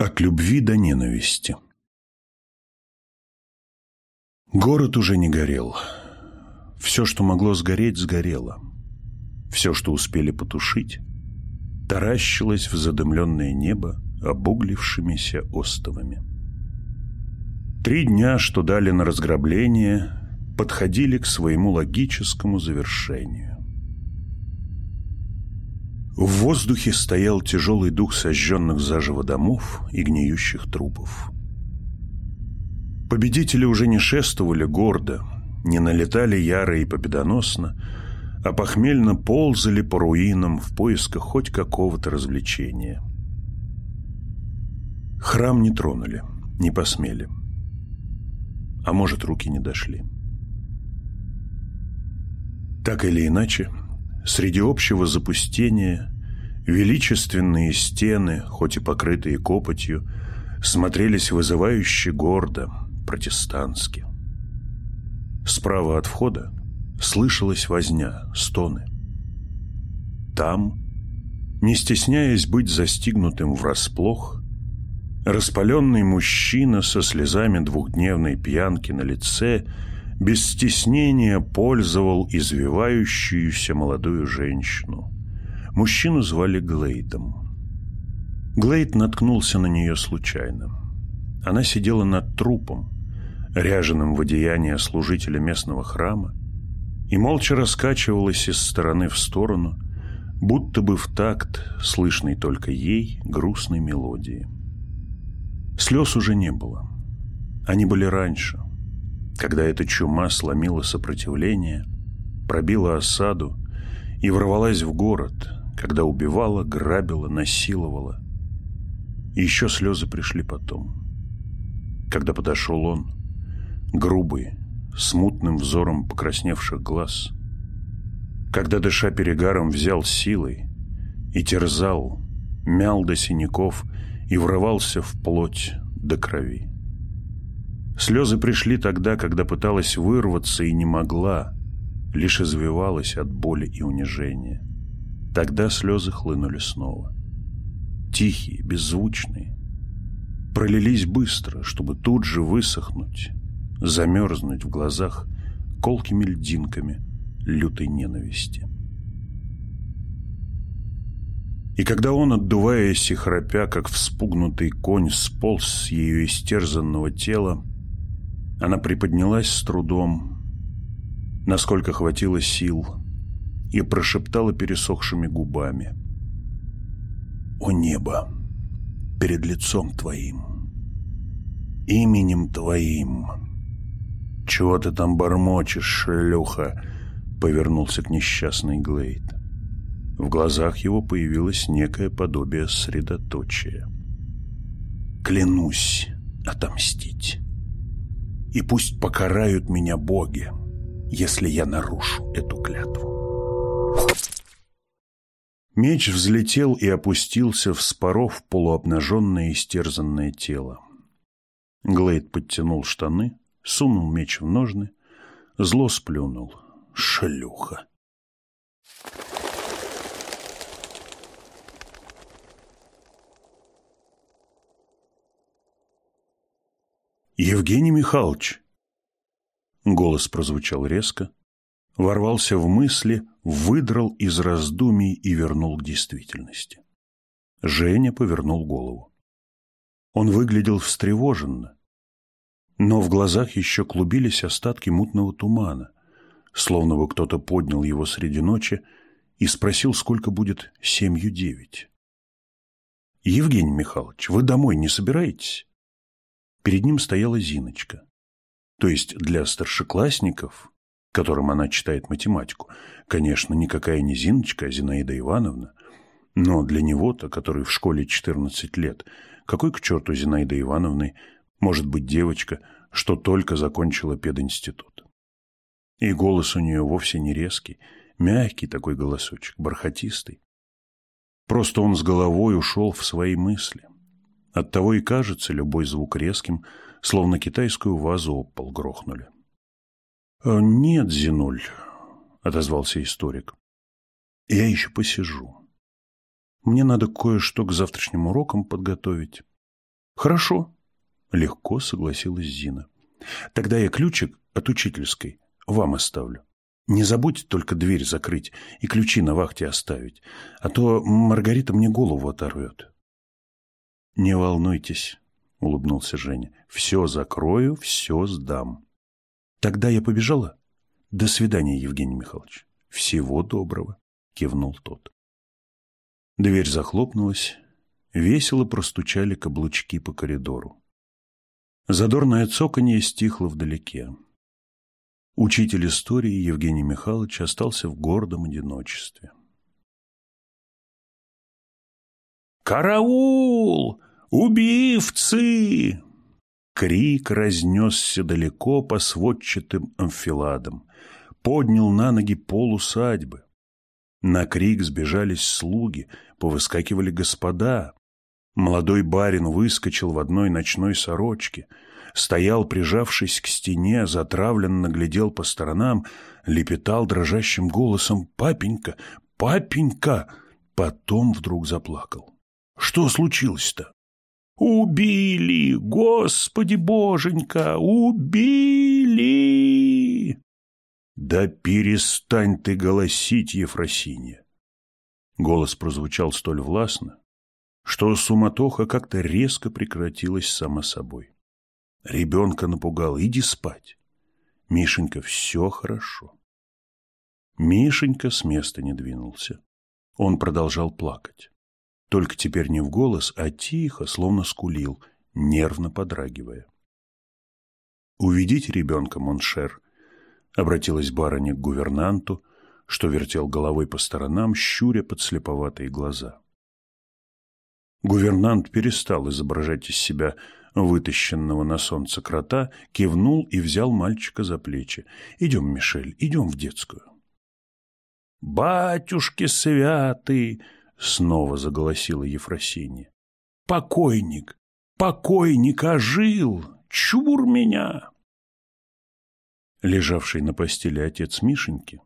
От любви до ненависти Город уже не горел. Все, что могло сгореть, сгорело. Все, что успели потушить, таращилось в задымленное небо обуглившимися остовами. Три дня, что дали на разграбление, подходили к своему логическому завершению. В воздухе стоял тяжелый дух сожженных заживо домов и гниющих трупов. Победители уже не шествовали гордо, не налетали яро и победоносно, а похмельно ползали по руинам в поисках хоть какого-то развлечения. Храм не тронули, не посмели. А может, руки не дошли. Так или иначе, Среди общего запустения величественные стены, хоть и покрытые копотью, смотрелись вызывающе гордо, протестантски. Справа от входа слышалась возня, стоны. Там, не стесняясь быть застигнутым врасплох, распаленный мужчина со слезами двухдневной пьянки на лице – без стеснения пользовал извивающуюся молодую женщину. Мужчину звали Глейдом. Глейд наткнулся на нее случайно. Она сидела над трупом, ряженым в одеяние служителя местного храма, и молча раскачивалась из стороны в сторону, будто бы в такт, слышной только ей, грустной мелодии. Слез уже не было. Они были раньше, когда эта чума сломила сопротивление, пробила осаду и ворвалась в город, когда убивала, грабила, насиловала. И еще слезы пришли потом. Когда подошел он, грубый, смутным взором покрасневших глаз, когда, дыша перегаром, взял силой и терзал, мял до синяков и врывался в плоть до крови. Слезы пришли тогда, когда пыталась вырваться и не могла, лишь извивалась от боли и унижения. Тогда слезы хлынули снова. Тихие, беззвучные. Пролились быстро, чтобы тут же высохнуть, замерзнуть в глазах колкими льдинками лютой ненависти. И когда он, отдуваясь и храпя, как вспугнутый конь, сполз с ее истерзанного тела, она приподнялась с трудом, насколько хватило сил, и прошептала пересохшими губами. «О небо! Перед лицом твоим! Именем твоим! Чего ты там бормочешь, шлюха?» Повернулся к несчастной Глейд. В глазах его появилось некое подобие средоточия. «Клянусь отомстить!» И пусть покарают меня боги, если я нарушу эту клятву. Меч взлетел и опустился, вспоров полуобнаженное истерзанное тело. Глейд подтянул штаны, сунул меч в ножны, зло сплюнул. Шлюха! «Евгений Михайлович!» Голос прозвучал резко, ворвался в мысли, выдрал из раздумий и вернул к действительности. Женя повернул голову. Он выглядел встревоженно, но в глазах еще клубились остатки мутного тумана, словно бы кто-то поднял его среди ночи и спросил, сколько будет семью девять. «Евгений Михайлович, вы домой не собираетесь?» Перед ним стояла Зиночка. То есть для старшеклассников, которым она читает математику, конечно, никакая не Зиночка, а Зинаида Ивановна, но для него-то, который в школе 14 лет, какой к черту Зинаида Ивановны может быть девочка, что только закончила пединститут? И голос у нее вовсе не резкий, мягкий такой голосочек, бархатистый. Просто он с головой ушел в свои мысли. Оттого и кажется любой звук резким, словно китайскую вазу об пол грохнули. «Э, «Нет, Зинуль», — отозвался историк. «Я еще посижу. Мне надо кое-что к завтрашним урокам подготовить. Хорошо, легко согласилась Зина. Тогда я ключик от учительской вам оставлю. Не забудьте только дверь закрыть и ключи на вахте оставить, а то Маргарита мне голову оторвет. Не волнуйтесь, улыбнулся Женя. Все закрою, все сдам. Тогда я побежала. До свидания, Евгений Михайлович. Всего доброго, кивнул тот. Дверь захлопнулась, весело простучали каблучки по коридору. Задорное цоканье стихло вдалеке. Учитель истории Евгений Михайлович остался в гордом одиночестве. «Караул! Убивцы!» Крик разнесся далеко по сводчатым амфиладам, поднял на ноги пол усадьбы. На крик сбежались слуги, повыскакивали господа. Молодой барин выскочил в одной ночной сорочке, стоял, прижавшись к стене, затравленно глядел по сторонам, лепетал дрожащим голосом «Папенька! Папенька!» Потом вдруг заплакал. «Что случилось-то?» «Убили! Господи боженька! Убили!» «Да перестань ты голосить, Ефросинья!» Голос прозвучал столь властно, что суматоха как-то резко прекратилась само собой. Ребенка напугал, иди спать. Мишенька, все хорошо. Мишенька с места не двинулся. Он продолжал плакать. Только теперь не в голос, а тихо, словно скулил, нервно подрагивая. «Уведите ребенка, mon cher», — обратилась барыня к гувернанту, что вертел головой по сторонам, щуря подслеповатые глаза. Гувернант перестал изображать из себя вытащенного на солнце крота, кивнул и взял мальчика за плечи. «Идем, Мишель, идем в детскую». «Батюшки святый!» — снова заголосила Ефросинья. «Покойник! Покойник ожил! Чур меня!» Лежавший на постели отец Мишеньки,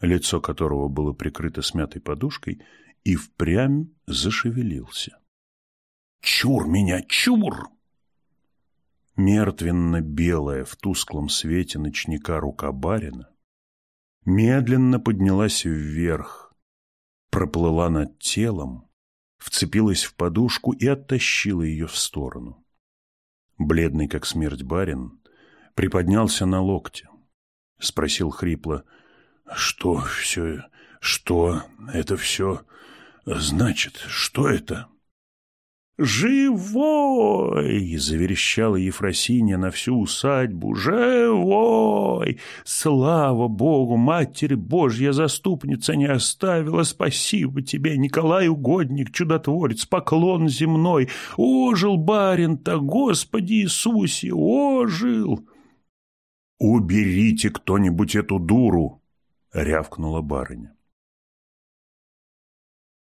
лицо которого было прикрыто смятой подушкой, и впрямь зашевелился. «Чур меня, чур!» Мертвенно-белая в тусклом свете ночника рука барина медленно поднялась вверх, проплыла над телом, вцепилась в подушку и оттащила ее в сторону. Бледный, как смерть барин, приподнялся на локте, спросил хрипло, «Что все, что это все значит? Что это?» «Живой!» — заверещала Ефросинья на всю усадьбу. «Живой! Слава Богу! Матерь Божья заступница не оставила! Спасибо тебе, Николай Угодник, чудотворец, поклон земной! Ожил барин-то, Господи Иисусе, ожил!» «Уберите кто-нибудь эту дуру!» — рявкнула барыня.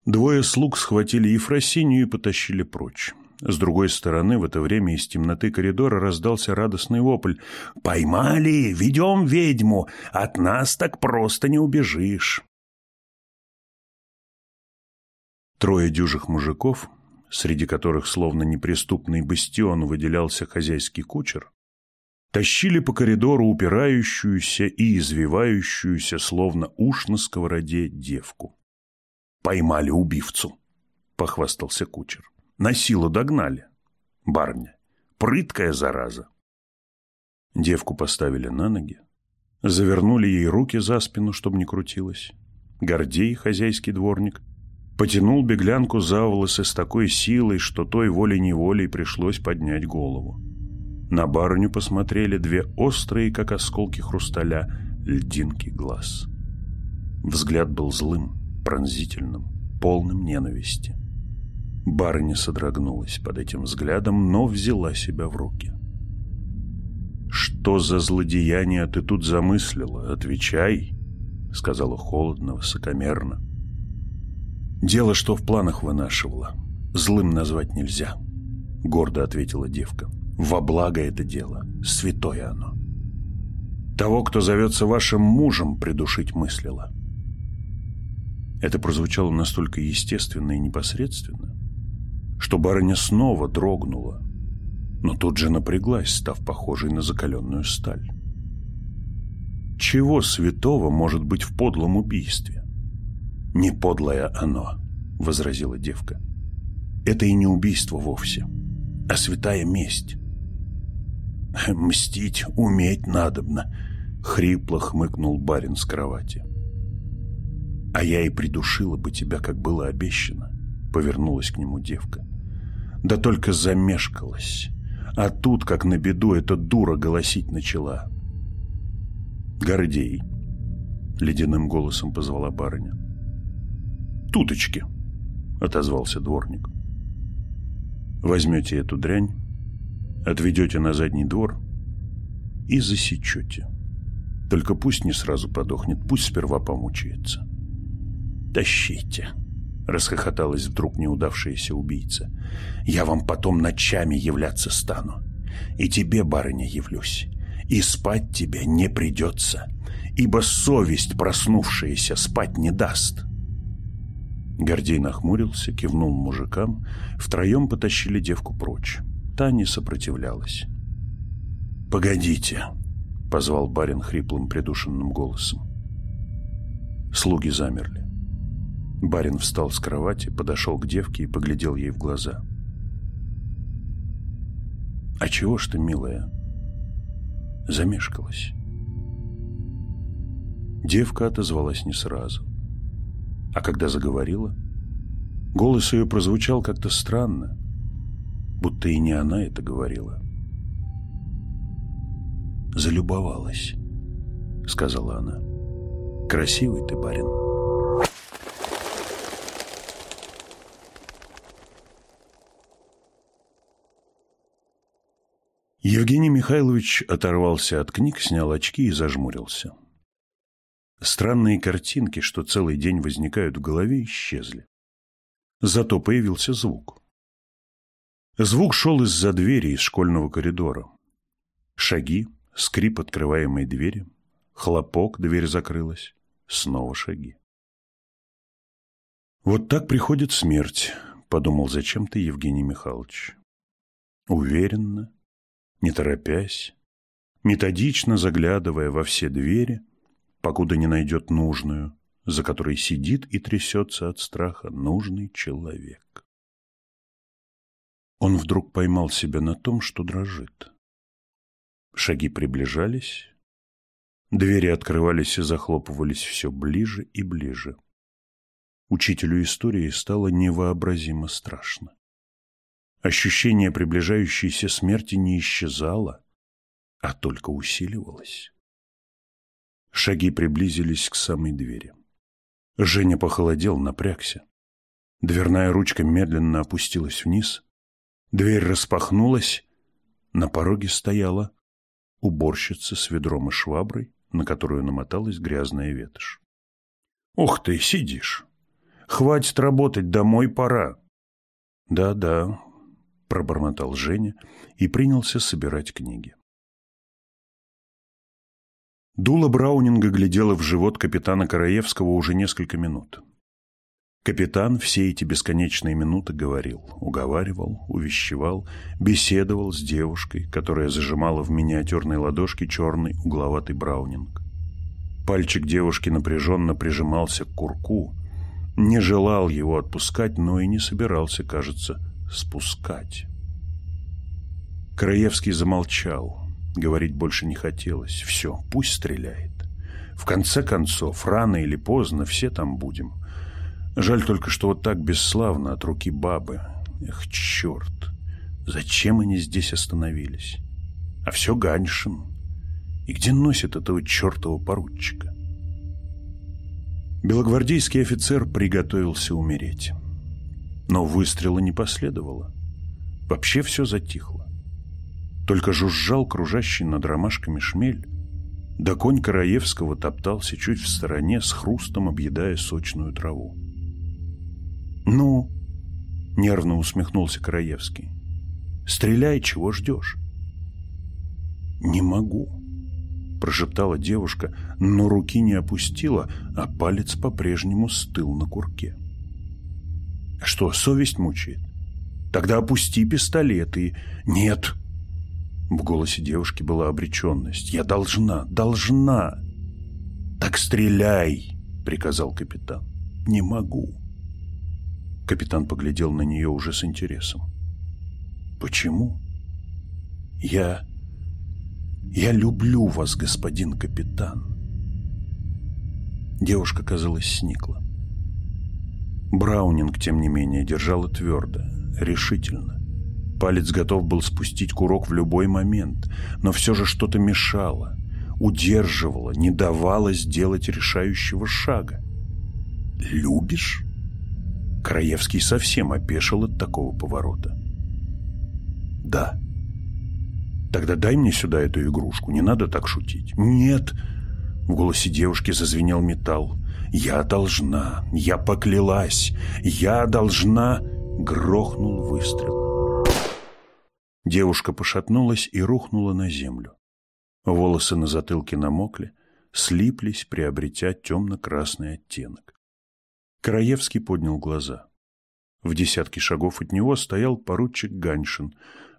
Двое слуг схватили Ефросинью и потащили прочь. С другой стороны, в это время из темноты коридора раздался радостный вопль. «Поймали! Ведем ведьму! От нас так просто не убежишь!» Трое дюжих мужиков, среди которых словно неприступный бастион выделялся хозяйский кучер, тащили по коридору упирающуюся и извивающуюся, словно уж на сковороде, девку. Поймали убивцу, похвастался кучер. На силу догнали. Барня. Прыткая зараза. Девку поставили на ноги, завернули ей руки за спину, чтобы не крутилась. Гордей, хозяйский дворник, потянул беглянку за волосы с такой силой, что той волей-неволей пришлось поднять голову. На барыню посмотрели две острые, как осколки хрусталя, льдинки глаз. Взгляд был злым, пронзительным, полным ненависти. Барыня содрогнулась под этим взглядом, но взяла себя в руки. «Что за злодеяние ты тут замыслила? Отвечай!» — сказала холодно, высокомерно. «Дело, что в планах вынашивала. Злым назвать нельзя», — гордо ответила девка. «Во благо это дело, святое оно. Того, кто зовется вашим мужем, придушить мыслила. Это прозвучало настолько естественно и непосредственно, что барыня снова дрогнула, но тут же напряглась, став похожей на закаленную сталь. Чего святого может быть в подлом убийстве? Не подлое оно, возразила девка. Это и не убийство вовсе, а святая месть. Мстить уметь надобно, хрипло хмыкнул барин с кровати. А я и придушила бы тебя, как было обещано, повернулась к нему девка. Да только замешкалась. А тут, как на беду, эта дура голосить начала. «Гордей!» — ледяным голосом позвала барыня. «Туточки!» — отозвался дворник. «Возьмете эту дрянь, отведете на задний двор и засечете. Только пусть не сразу подохнет, пусть сперва помучается». «Тащите!» — расхохоталась вдруг неудавшаяся убийца. «Я вам потом ночами являться стану. И тебе, барыня, явлюсь. И спать тебе не придется, ибо совесть, проснувшаяся, спать не даст». Гордей нахмурился, кивнул мужикам, втроем потащили девку прочь. Та не сопротивлялась. «Погодите», — позвал барин хриплым придушенным голосом. Слуги замерли. Барин встал с кровати, подошел к девке и поглядел ей в глаза. «А чего ж ты, милая?» Замешкалась. Девка отозвалась не сразу. А когда заговорила, голос ее прозвучал как-то странно, будто и не она это говорила. «Залюбовалась», — сказала она. «Красивый ты, барин». Евгений Михайлович оторвался от книг, снял очки и зажмурился. Странные картинки, что целый день возникают в голове, исчезли. Зато появился звук. Звук шел из-за двери из школьного коридора. Шаги, скрип открываемой двери, хлопок, дверь закрылась, снова шаги. «Вот так приходит смерть», — подумал зачем-то Евгений Михайлович. Уверенно, не торопясь, методично заглядывая во все двери, покуда не найдет нужную, за которой сидит и трясется от страха нужный человек. Он вдруг поймал себя на том, что дрожит. Шаги приближались, двери открывались и захлопывались все ближе и ближе. Учителю истории стало невообразимо страшно. Ощущение приближающейся смерти не исчезало, а только усиливалось. Шаги приблизились к самой двери. Женя похолодел, напрягся. Дверная ручка медленно опустилась вниз. Дверь распахнулась. На пороге стояла уборщица с ведром и шваброй, на которую намоталась грязная ветошь. «Ух ты, сидишь! Хватит работать, домой пора!» «Да-да, пробормотал Женя и принялся собирать книги. Дула Браунинга глядела в живот капитана Караевского уже несколько минут. Капитан все эти бесконечные минуты говорил, уговаривал, увещевал, беседовал с девушкой, которая зажимала в миниатюрной ладошке черный угловатый браунинг. Пальчик девушки напряженно прижимался к курку, не желал его отпускать, но и не собирался, кажется, спускать. Краевский замолчал. Говорить больше не хотелось. Все, пусть стреляет. В конце концов, рано или поздно все там будем. Жаль только, что вот так бесславно от руки бабы. Эх, черт! Зачем они здесь остановились? А все Ганьшин. И где носит этого чертова поручика? Белогвардейский офицер приготовился умереть. Но выстрела не последовало. Вообще все затихло. Только жужжал кружащий над ромашками шмель, да конь Караевского топтался чуть в стороне, с хрустом объедая сочную траву. «Ну?» — нервно усмехнулся Караевский. «Стреляй, чего ждешь?» «Не могу», — прошептала девушка, но руки не опустила, а палец по-прежнему стыл на курке. Что, совесть мучает? Тогда опусти пистолет и... Нет, В голосе девушки была обреченность. «Я должна, должна!» «Так стреляй!» — приказал капитан. «Не могу!» Капитан поглядел на нее уже с интересом. «Почему?» «Я... я люблю вас, господин капитан!» Девушка, казалось, сникла. Браунинг, тем не менее, держала твердо, решительно. Палец готов был спустить курок в любой момент, но все же что-то мешало, удерживало, не давало сделать решающего шага. «Любишь?» Краевский совсем опешил от такого поворота. «Да». «Тогда дай мне сюда эту игрушку, не надо так шутить». «Нет!» В голосе девушки зазвенел металл. «Я должна! Я поклялась! Я должна!» Грохнул выстрел. Девушка пошатнулась и рухнула на землю. Волосы на затылке намокли, слиплись, приобретя темно-красный оттенок. Краевский поднял глаза. В десятке шагов от него стоял поручик Ганшин.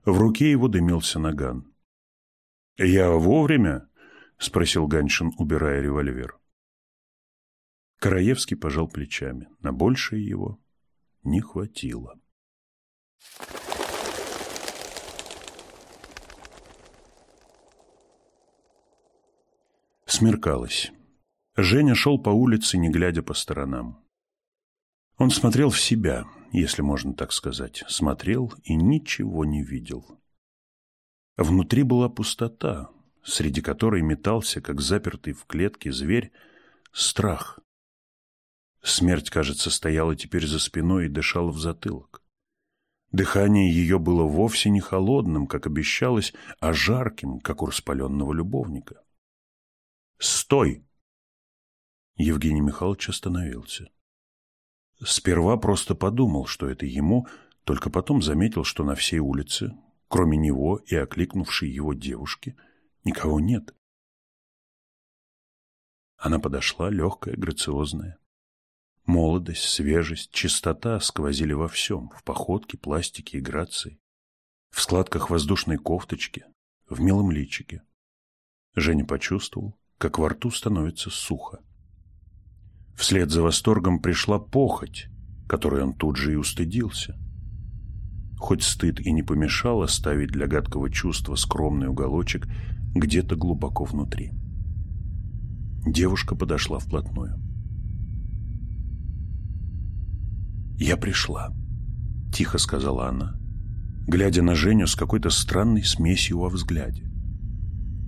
В руке его дымился наган. «Я вовремя?» — спросил Ганшин, убирая револьвер. Караевский пожал плечами. На большее его не хватило. Смеркалось. Женя шел по улице, не глядя по сторонам. Он смотрел в себя, если можно так сказать. Смотрел и ничего не видел. Внутри была пустота, среди которой метался, как запертый в клетке зверь, страх. Смерть, кажется, стояла теперь за спиной и дышала в затылок. Дыхание ее было вовсе не холодным, как обещалось, а жарким, как у распаленного любовника. «Стой!» Евгений Михайлович остановился. Сперва просто подумал, что это ему, только потом заметил, что на всей улице, кроме него и окликнувшей его девушки, никого нет. Она подошла, легкая, грациозная. Молодость, свежесть, чистота сквозили во всем, в походке, пластике и грации, в складках воздушной кофточки, в милом личике. Женя почувствовал, как во рту становится сухо. Вслед за восторгом пришла похоть, которой он тут же и устыдился. Хоть стыд и не помешал оставить для гадкого чувства скромный уголочек где-то глубоко внутри. Девушка подошла вплотную. «Я пришла», — тихо сказала она, глядя на Женю с какой-то странной смесью во взгляде.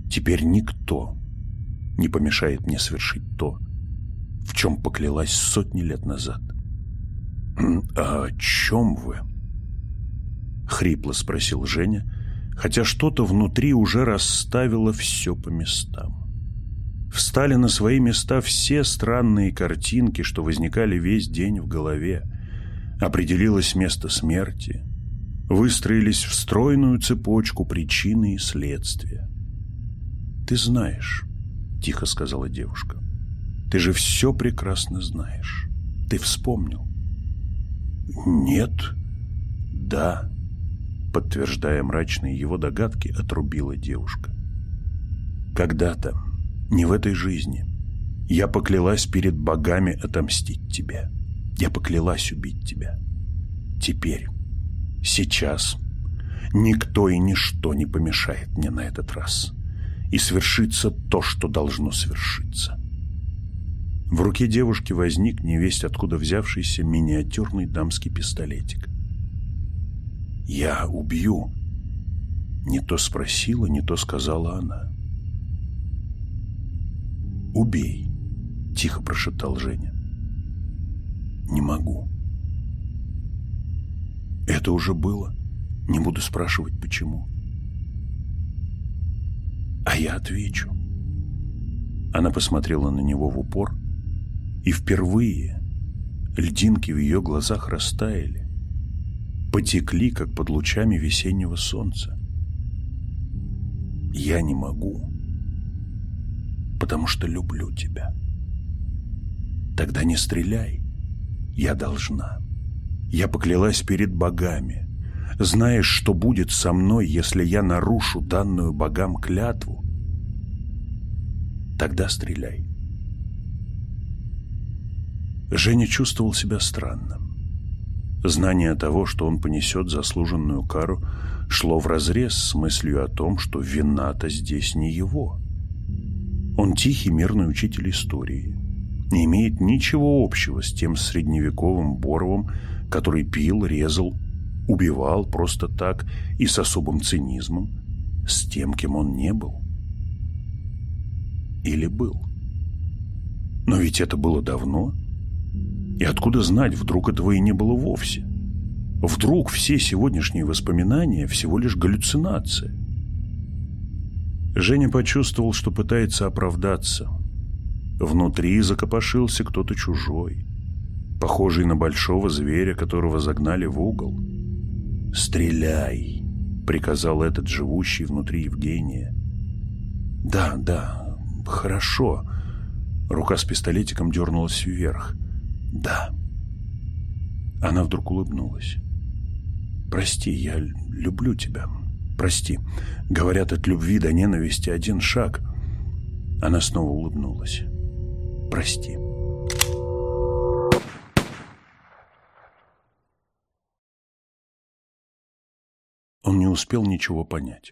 «Теперь никто не помешает мне совершить то, в чем поклялась сотни лет назад». «А о чем вы?» — хрипло спросил Женя, хотя что-то внутри уже расставило все по местам. Встали на свои места все странные картинки, что возникали весь день в голове — определилось место смерти, выстроились в стройную цепочку причины и следствия. «Ты знаешь», — тихо сказала девушка, — «ты же все прекрасно знаешь. Ты вспомнил». «Нет». «Да», — подтверждая мрачные его догадки, отрубила девушка. «Когда-то, не в этой жизни, я поклялась перед богами отомстить тебе». Я поклялась убить тебя. Теперь, сейчас, никто и ничто не помешает мне на этот раз. И свершится то, что должно свершиться. В руке девушки возник невесть откуда взявшийся миниатюрный дамский пистолетик. «Я убью», — не то спросила, не то сказала она. «Убей», — тихо прошептал Женя. Не могу. Это уже было. Не буду спрашивать, почему. А я отвечу. Она посмотрела на него в упор, и впервые льдинки в ее глазах растаяли, потекли, как под лучами весеннего солнца. Я не могу, потому что люблю тебя. Тогда не стреляй. Я должна. Я поклялась перед богами. знаешь, что будет со мной, если я нарушу данную богам клятву, тогда стреляй. Женя чувствовал себя странно. Знание того, что он понесет заслуженную кару, шло вразрез с мыслью о том, что вина-то здесь не его. Он тихий мирный учитель истории, не имеет ничего общего с тем средневековым Боровым, который пил, резал, убивал просто так и с особым цинизмом, с тем, кем он не был. Или был. Но ведь это было давно. И откуда знать, вдруг этого и не было вовсе? Вдруг все сегодняшние воспоминания всего лишь галлюцинация? Женя почувствовал, что пытается оправдаться. Внутри закопошился кто-то чужой, похожий на большого зверя, которого загнали в угол. «Стреляй!» — приказал этот живущий внутри Евгения. «Да, да, хорошо». Рука с пистолетиком дернулась вверх. «Да». Она вдруг улыбнулась. «Прости, я люблю тебя. Прости. Говорят, от любви до ненависти один шаг». Она снова улыбнулась. «Прости». Он не успел ничего понять.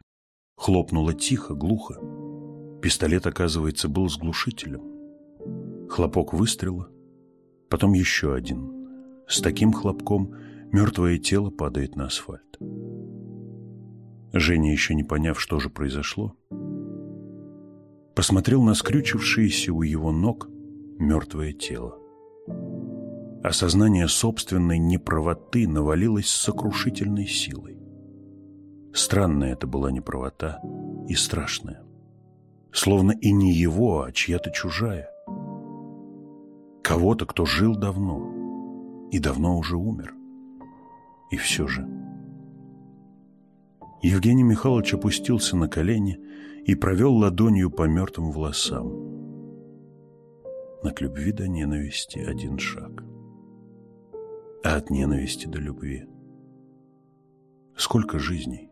Хлопнуло тихо, глухо. Пистолет, оказывается, был с глушителем. Хлопок выстрела, потом еще один. С таким хлопком мертвое тело падает на асфальт. Женя, еще не поняв, что же произошло, посмотрел на скрючившееся у его ног мертвое тело. Осознание собственной неправоты навалилось с сокрушительной силой. Странная это была неправота и страшная. Словно и не его, а чья-то чужая. Кого-то, кто жил давно и давно уже умер. И все же... Евгений Михайлович опустился на колени и провел ладонью по мертвым волосам. От любви до ненависти один шаг. А от ненависти до любви сколько жизней?